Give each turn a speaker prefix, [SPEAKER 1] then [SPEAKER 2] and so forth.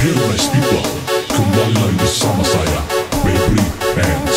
[SPEAKER 1] Realize people
[SPEAKER 2] Kembali lagi sama saya Baby and